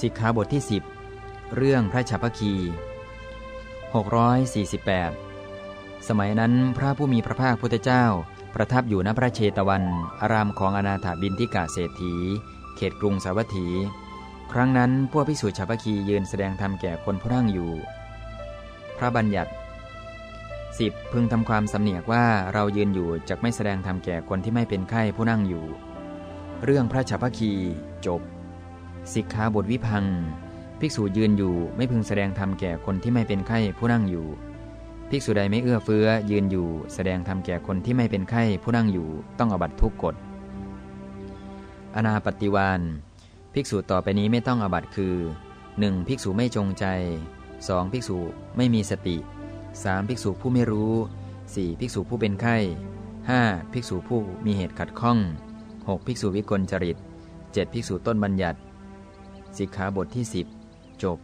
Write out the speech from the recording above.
สิกขาบทที่ 10 เรื่องพระฉัพพคี 648 สมัยนั้นพระผู้มีพระภาคพุทธเจ้า ประทับอยู่ณพระเชตวัน อารามของอนาถาบินทิกาเศรษฐี เขตกรุงสาวัตถี ครั้งนั้นพวกภิกษุฉัพพคียืนแสดงธรรมแก่คนผู้นั่งอยู่ พระบัญญัติ 10. พึงทำความสำเนียกว่าเรายืนอยู่จะไม่แสดงธรรมแก่คนที่ไม่เป็นไข้ผู้นั่งอยู่ เรื่องพระฉัพพคีจบ สิกขาบทวิพัง ภิกษุยืนอยู่ไม่พึงแสดงธรรมแก่คนที่ไม่เป็นไข้ผู้นั่งอยู่ ภิกษุใดไม่เอื้อเฟื้อ ยืนอยู่ แสดงธรรมแก่คนที่ไม่เป็นไข้ผู้นั่งอยู่ ต้องอบัตทุกกฎ อนาปฏิวานภิกษุต่อไปนี้ไม่ต้องอบัตคือ 1. ภิกษุไม่จงใจ 2. ภิกษุไม่มีสติ 3. ภิกษุผู้ไม่รู้ 4. ภิกษุผู้เป็นไข้ 5. ภิกษุผู้มีเหตุขัดข้อง 6. ภิกษุวิกลจริต 7. ภิกษุต้นบัญญัติ สิกขาบทที่ 10 จบ